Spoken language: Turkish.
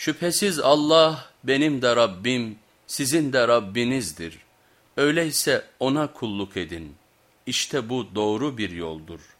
Şüphesiz Allah benim de Rabbim, sizin de Rabbinizdir. Öyleyse ona kulluk edin. İşte bu doğru bir yoldur.''